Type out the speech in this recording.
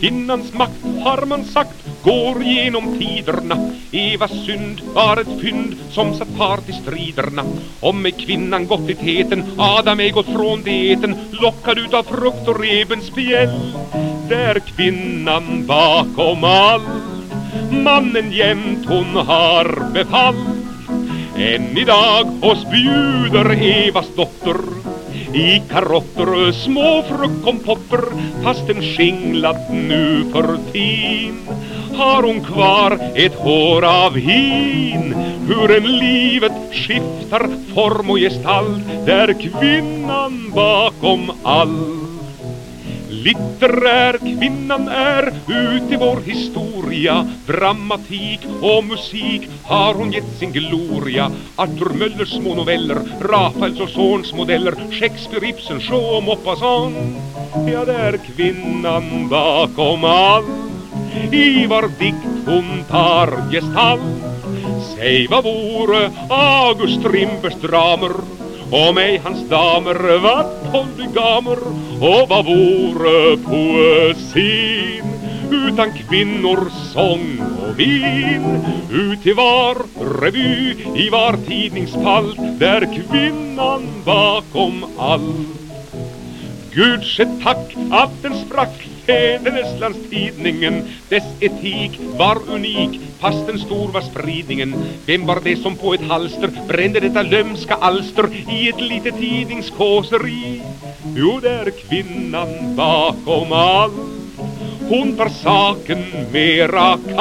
Kvinnans makt har man sagt går genom tiderna. Evas synd var ett fynd som satt fart i striderna. Om med kvinnan gått i teten Adam ej gått från dieten Lockad utav frukt och rebens spjäll. Där kvinnan bakom allt Mannen jämt hon har befallt än idag oss bjuder Evas dotter i karotter, små fruktkompotter fastän skinglat nu för tin har hon kvar ett hår av hin? Hur en livet skiftar form och gestalt där kvinnan bakom allt Litterär kvinnan är ut i vår historia. Dramatik och musik har hon gett sin gloria. Arthur Möllers små noveller Rafaels och Zorns modeller Shakespeare, Ibsen, Shaw och Maupassant. Ja, det är kvinnan bakom allt I var dikt hon tar gestalt. Säg vad vore August Strindbergs dramer? Om ej hans damer var polygamer och vad vore poesin? Utan kvinnor, sång och vin ut i var revy, i var tidningspalt, där kvinnan bakom allt Gud ske tack att den sprack Fäderneslandstidningen Dess etik var unik fastän stor var spridningen Vem var det som på ett halster brände detta lömska alster i ett litet tidningskåseri? Jo, det är kvinnan bakom allt Hon tar saken mera